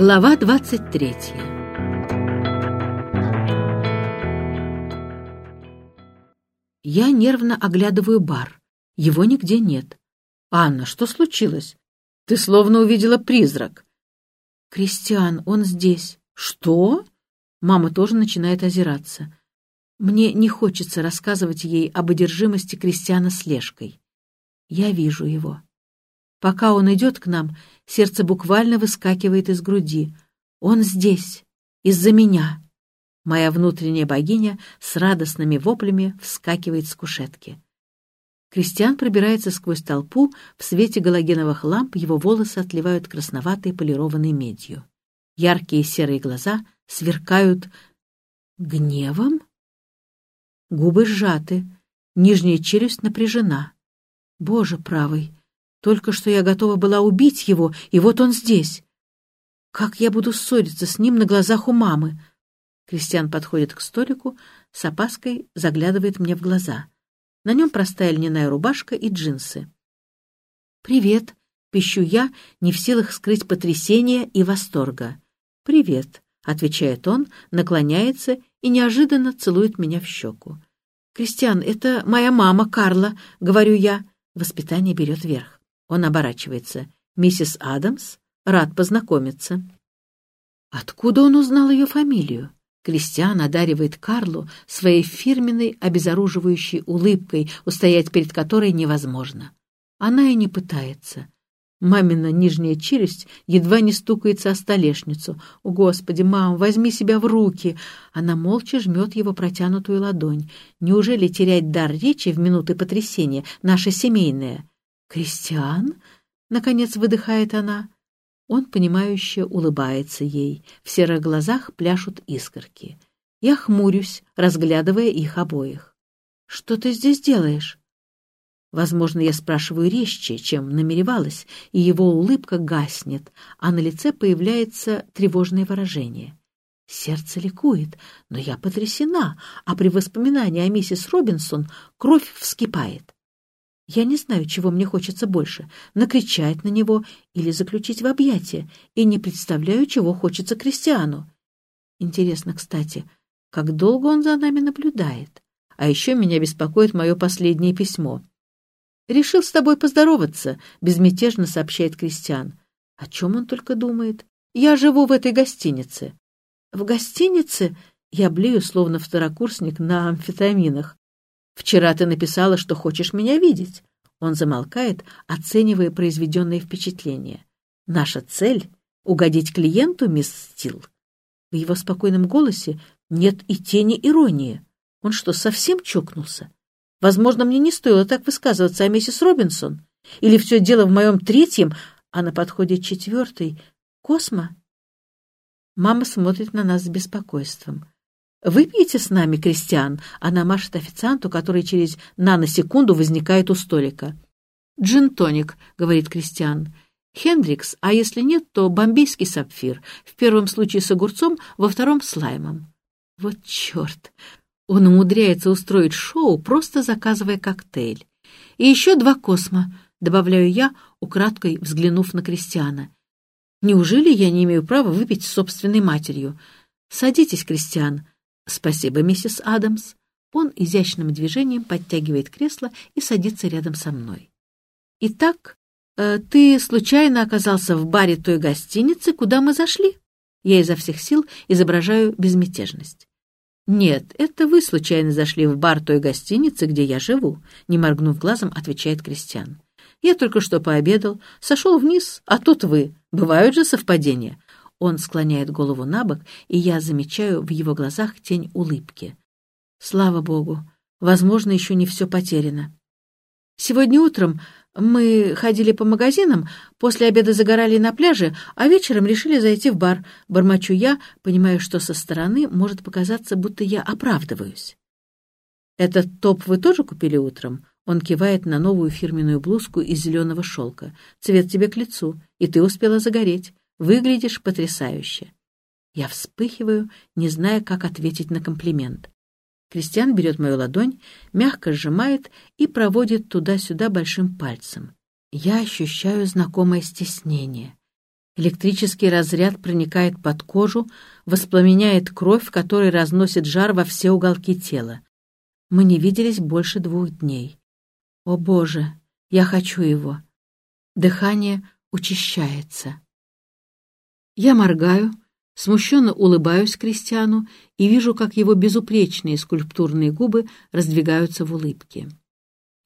Глава 23 Я нервно оглядываю бар. Его нигде нет. «Анна, что случилось? Ты словно увидела призрак». «Кристиан, он здесь». «Что?» Мама тоже начинает озираться. Мне не хочется рассказывать ей об одержимости Кристиана слежкой. Я вижу его. Пока он идет к нам, сердце буквально выскакивает из груди. Он здесь, из-за меня. Моя внутренняя богиня с радостными воплями вскакивает с кушетки. Кристиан пробирается сквозь толпу, в свете галогеновых ламп его волосы отливают красноватой полированной медью. Яркие серые глаза сверкают гневом. Губы сжаты, нижняя челюсть напряжена. Боже правый, только что я готова была убить его, и вот он здесь. Как я буду ссориться с ним на глазах у мамы? Кристиан подходит к столику, с опаской заглядывает мне в глаза. На нем простая льняная рубашка и джинсы. «Привет», — пищу я, не в силах скрыть потрясение и восторга. «Привет», — отвечает он, наклоняется и неожиданно целует меня в щеку. «Кристиан, это моя мама, Карла», — говорю я. Воспитание берет верх. Он оборачивается. «Миссис Адамс? Рад познакомиться». Откуда он узнал ее фамилию? Кристиан одаривает Карлу своей фирменной обезоруживающей улыбкой, устоять перед которой невозможно. Она и не пытается. Мамина нижняя челюсть едва не стукается о столешницу. «О, Господи, мам, возьми себя в руки!» Она молча жмет его протянутую ладонь. Неужели терять дар речи в минуты потрясения — наше семейное? «Кристиан?» — наконец выдыхает она. Он, понимающе улыбается ей. В серых глазах пляшут искорки. Я хмурюсь, разглядывая их обоих. «Что ты здесь делаешь?» Возможно, я спрашиваю резче, чем намеревалась, и его улыбка гаснет, а на лице появляется тревожное выражение. Сердце ликует, но я потрясена, а при воспоминании о миссис Робинсон кровь вскипает. Я не знаю, чего мне хочется больше — накричать на него или заключить в объятия, и не представляю, чего хочется Кристиану. Интересно, кстати, как долго он за нами наблюдает? А еще меня беспокоит мое последнее письмо. «Решил с тобой поздороваться», — безмятежно сообщает Кристиан. О чем он только думает? «Я живу в этой гостинице». «В гостинице?» Я блею, словно второкурсник на амфетаминах. Вчера ты написала, что хочешь меня видеть. Он замолкает, оценивая произведенное впечатление. Наша цель — угодить клиенту, мисс Стил. В его спокойном голосе нет и тени иронии. Он что, совсем чокнулся? Возможно, мне не стоило так высказываться о миссис Робинсон. Или все дело в моем третьем, а на подходе четвертый — Космо? Мама смотрит на нас с беспокойством. «Выпьете с нами, Кристиан?» Она машет официанту, который через наносекунду возникает у столика. «Джин-тоник», — говорит Кристиан. «Хендрикс, а если нет, то бомбейский сапфир. В первом случае с огурцом, во втором — с лаймом». Вот черт! Он умудряется устроить шоу, просто заказывая коктейль. «И еще два космо», — добавляю я, украдкой взглянув на Кристиана. «Неужели я не имею права выпить с собственной матерью?» «Садитесь, Кристиан», «Спасибо, миссис Адамс». Он изящным движением подтягивает кресло и садится рядом со мной. «Итак, э, ты случайно оказался в баре той гостиницы, куда мы зашли?» Я изо всех сил изображаю безмятежность. «Нет, это вы случайно зашли в бар той гостиницы, где я живу», — не моргнув глазом, отвечает Кристиан. «Я только что пообедал, сошел вниз, а тут вы. Бывают же совпадения. Он склоняет голову на бок, и я замечаю в его глазах тень улыбки. Слава богу, возможно, еще не все потеряно. Сегодня утром мы ходили по магазинам, после обеда загорали на пляже, а вечером решили зайти в бар. Бормочу я, понимаю, что со стороны может показаться, будто я оправдываюсь. «Этот топ вы тоже купили утром?» Он кивает на новую фирменную блузку из зеленого шелка. «Цвет тебе к лицу, и ты успела загореть. Выглядишь потрясающе. Я вспыхиваю, не зная, как ответить на комплимент. Кристиан берет мою ладонь, мягко сжимает и проводит туда-сюда большим пальцем. Я ощущаю знакомое стеснение. Электрический разряд проникает под кожу, воспламеняет кровь, которая разносит жар во все уголки тела. Мы не виделись больше двух дней. О, Боже, я хочу его. Дыхание учащается. Я моргаю, смущенно улыбаюсь Кристиану и вижу, как его безупречные скульптурные губы раздвигаются в улыбке.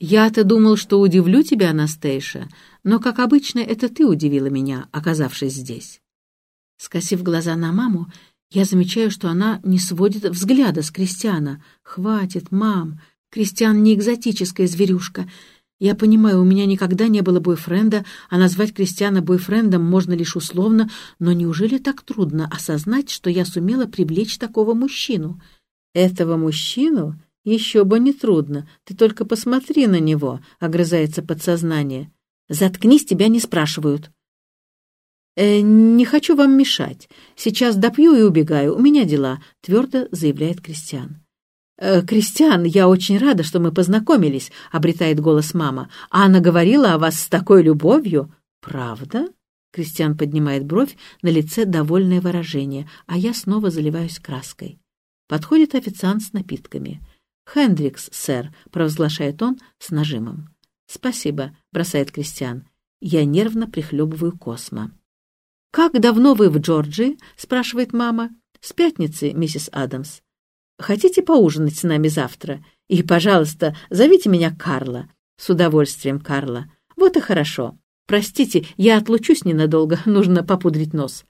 «Я-то думал, что удивлю тебя, Анастейша, но, как обычно, это ты удивила меня, оказавшись здесь». Скосив глаза на маму, я замечаю, что она не сводит взгляда с Кристиана. «Хватит, мам! Кристиан не экзотическая зверюшка. Я понимаю, у меня никогда не было бойфренда, а назвать Кристиана бойфрендом можно лишь условно, но неужели так трудно осознать, что я сумела привлечь такого мужчину? Этого мужчину «Еще бы не трудно. Ты только посмотри на него», — огрызается подсознание. «Заткнись, тебя не спрашивают». «Э, «Не хочу вам мешать. Сейчас допью и убегаю. У меня дела», — твердо заявляет Кристиан. «Э, «Кристиан, я очень рада, что мы познакомились», — обретает голос мама. «Анна говорила о вас с такой любовью». «Правда?» — Кристиан поднимает бровь, на лице довольное выражение, а я снова заливаюсь краской. Подходит официант с напитками. «Хендрикс, сэр», — провозглашает он с нажимом. «Спасибо», — бросает Кристиан. Я нервно прихлебываю космо. «Как давно вы в Джорджии?» — спрашивает мама. «С пятницы, миссис Адамс. Хотите поужинать с нами завтра? И, пожалуйста, зовите меня Карла». «С удовольствием, Карла. Вот и хорошо. Простите, я отлучусь ненадолго, нужно попудрить нос».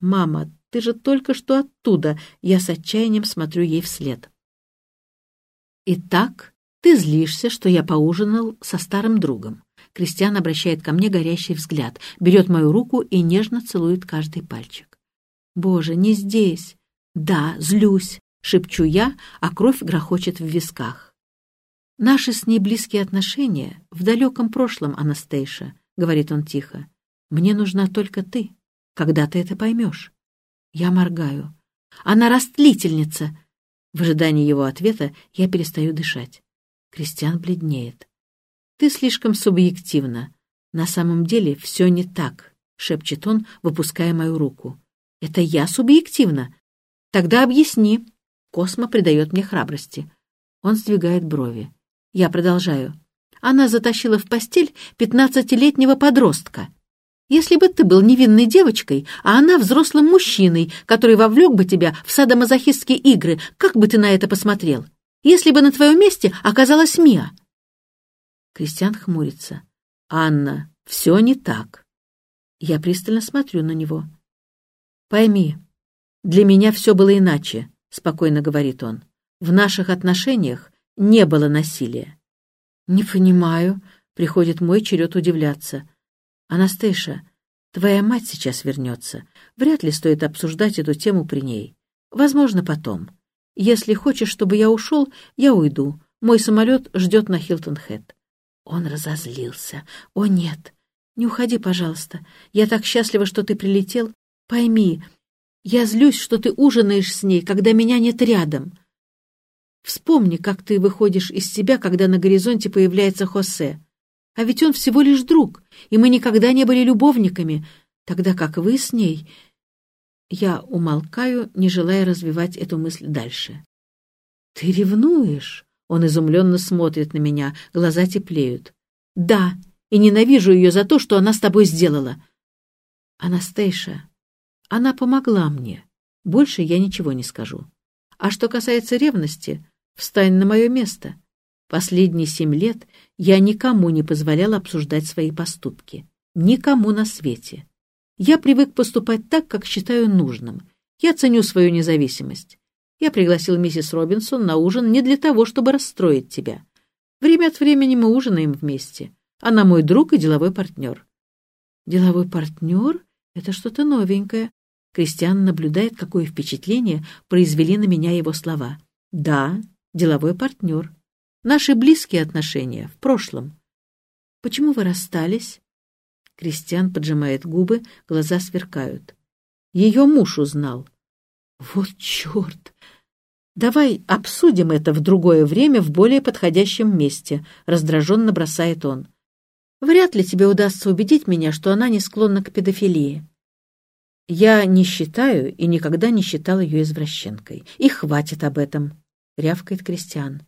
«Мама, ты же только что оттуда!» Я с отчаянием смотрю ей вслед. «Итак, ты злишься, что я поужинал со старым другом». Кристиан обращает ко мне горящий взгляд, берет мою руку и нежно целует каждый пальчик. «Боже, не здесь!» «Да, злюсь!» — шепчу я, а кровь грохочет в висках. «Наши с ней близкие отношения в далеком прошлом, Анастейша», — говорит он тихо. «Мне нужна только ты. Когда ты это поймешь?» Я моргаю. «Она растлительница!» В ожидании его ответа я перестаю дышать. Кристиан бледнеет. «Ты слишком субъективна. На самом деле все не так», — шепчет он, выпуская мою руку. «Это я субъективна? Тогда объясни». Космо придает мне храбрости. Он сдвигает брови. Я продолжаю. Она затащила в постель пятнадцатилетнего подростка. Если бы ты был невинной девочкой, а она взрослым мужчиной, который вовлек бы тебя в садомазохистские игры, как бы ты на это посмотрел? Если бы на твоем месте оказалась Мия?» Кристиан хмурится. «Анна, все не так». Я пристально смотрю на него. «Пойми, для меня все было иначе», — спокойно говорит он. «В наших отношениях не было насилия». «Не понимаю», — приходит мой черед удивляться. «Анастейша, твоя мать сейчас вернется. Вряд ли стоит обсуждать эту тему при ней. Возможно, потом. Если хочешь, чтобы я ушел, я уйду. Мой самолет ждет на Хилтон-Хэт». Он разозлился. «О, нет! Не уходи, пожалуйста. Я так счастлива, что ты прилетел. Пойми, я злюсь, что ты ужинаешь с ней, когда меня нет рядом. Вспомни, как ты выходишь из себя, когда на горизонте появляется Хосе. А ведь он всего лишь друг, и мы никогда не были любовниками, тогда как вы с ней... Я умолкаю, не желая развивать эту мысль дальше. «Ты ревнуешь?» Он изумленно смотрит на меня, глаза теплеют. «Да, и ненавижу ее за то, что она с тобой сделала». «Анастейша, она помогла мне. Больше я ничего не скажу. А что касается ревности, встань на мое место. Последние семь лет я никому не позволял обсуждать свои поступки. Никому на свете. Я привык поступать так, как считаю нужным. Я ценю свою независимость. Я пригласил миссис Робинсон на ужин не для того, чтобы расстроить тебя. Время от времени мы ужинаем вместе. Она мой друг и деловой партнер. Деловой партнер? Это что-то новенькое. Кристиан наблюдает, какое впечатление произвели на меня его слова. Да, деловой партнер. Наши близкие отношения в прошлом. Почему вы расстались? Кристиан поджимает губы, глаза сверкают. Ее муж узнал. Вот черт! Давай обсудим это в другое время в более подходящем месте, раздраженно бросает он. Вряд ли тебе удастся убедить меня, что она не склонна к педофилии. Я не считаю и никогда не считал ее извращенкой. И хватит об этом, — рявкает Кристиан.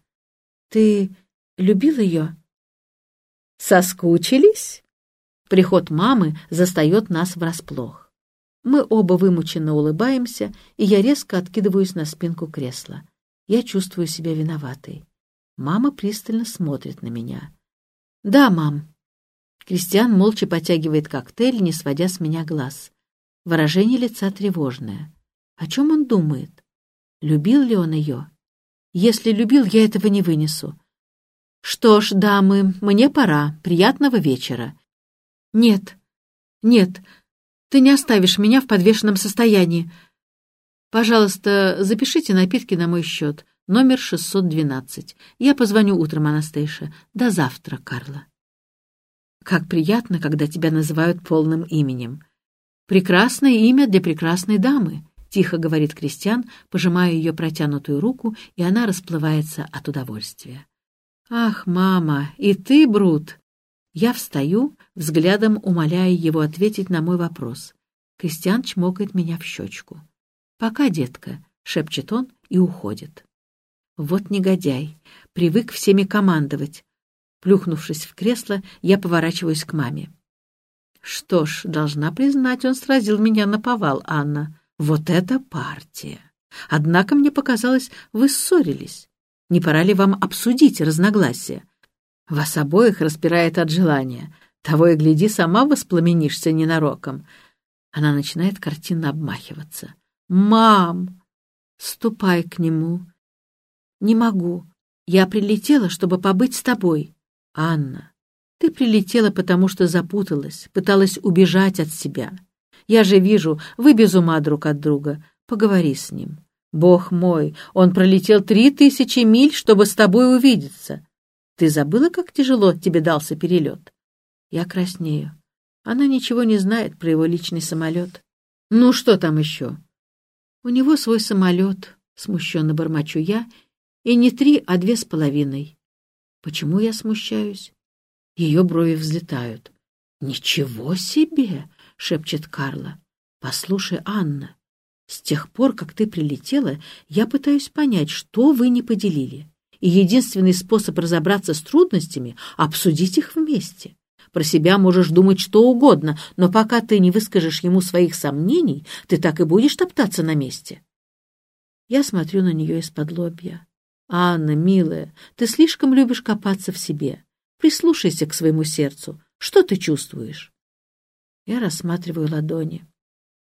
Ты любил ее? Соскучились? Приход мамы застает нас врасплох. Мы оба вымученно улыбаемся, и я резко откидываюсь на спинку кресла. Я чувствую себя виноватой. Мама пристально смотрит на меня. «Да, мам». Кристиан молча потягивает коктейль, не сводя с меня глаз. Выражение лица тревожное. О чем он думает? Любил ли он ее? Если любил, я этого не вынесу. Что ж, дамы, мне пора. Приятного вечера. Нет, нет, ты не оставишь меня в подвешенном состоянии. Пожалуйста, запишите напитки на мой счет. Номер 612. Я позвоню утром, Анастейша. До завтра, Карла. Как приятно, когда тебя называют полным именем. Прекрасное имя для прекрасной дамы, тихо говорит Кристиан, пожимая ее протянутую руку, и она расплывается от удовольствия. Ах, мама, и ты, Брут! Я встаю, взглядом умоляя его ответить на мой вопрос. Кристиан чмокает меня в щечку. «Пока, детка», — шепчет он и уходит. Вот негодяй, привык всеми командовать. Плюхнувшись в кресло, я поворачиваюсь к маме. Что ж, должна признать, он сразил меня на повал, Анна. Вот это партия! Однако мне показалось, вы ссорились. Не пора ли вам обсудить разногласия? Вас обоих распирает от желания. Того и гляди, сама воспламенишься ненароком. Она начинает картинно обмахиваться. «Мам! Ступай к нему!» «Не могу. Я прилетела, чтобы побыть с тобой. Анна, ты прилетела, потому что запуталась, пыталась убежать от себя. Я же вижу, вы без ума друг от друга. Поговори с ним. Бог мой, он пролетел три тысячи миль, чтобы с тобой увидеться. Ты забыла, как тяжело тебе дался перелет? Я краснею. Она ничего не знает про его личный самолет. Ну, что там еще? У него свой самолет, смущенно бормочу я, и не три, а две с половиной. Почему я смущаюсь? Ее брови взлетают. «Ничего себе!» — шепчет Карла. «Послушай, Анна, с тех пор, как ты прилетела, я пытаюсь понять, что вы не поделили и единственный способ разобраться с трудностями — обсудить их вместе. Про себя можешь думать что угодно, но пока ты не выскажешь ему своих сомнений, ты так и будешь топтаться на месте. Я смотрю на нее из-под лобья. «Анна, милая, ты слишком любишь копаться в себе. Прислушайся к своему сердцу. Что ты чувствуешь?» Я рассматриваю ладони.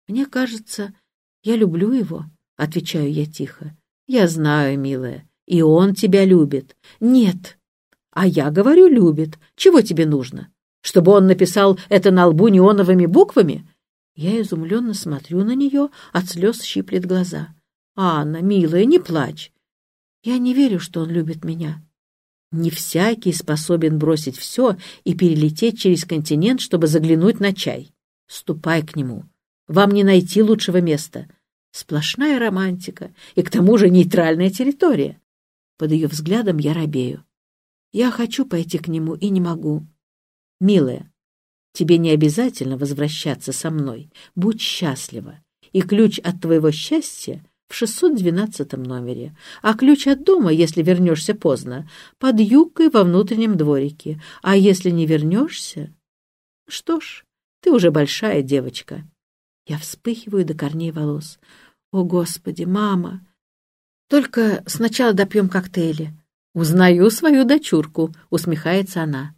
«Мне кажется, я люблю его», — отвечаю я тихо. «Я знаю, милая. И он тебя любит. Нет. А я говорю, любит. Чего тебе нужно? Чтобы он написал это на лбу неоновыми буквами? Я изумленно смотрю на нее, от слез щиплет глаза. «Анна, милая, не плачь. Я не верю, что он любит меня. Не всякий способен бросить все и перелететь через континент, чтобы заглянуть на чай. Ступай к нему. Вам не найти лучшего места. Сплошная романтика и к тому же нейтральная территория. Под ее взглядом я робею. Я хочу пойти к нему и не могу. Милая, тебе не обязательно возвращаться со мной. Будь счастлива. И ключ от твоего счастья в 612 номере, а ключ от дома, если вернешься поздно, под юбкой во внутреннем дворике. А если не вернешься... Что ж, ты уже большая девочка. Я вспыхиваю до корней волос. О, Господи, мама! Только сначала допьем коктейли. Узнаю свою дочурку, усмехается она.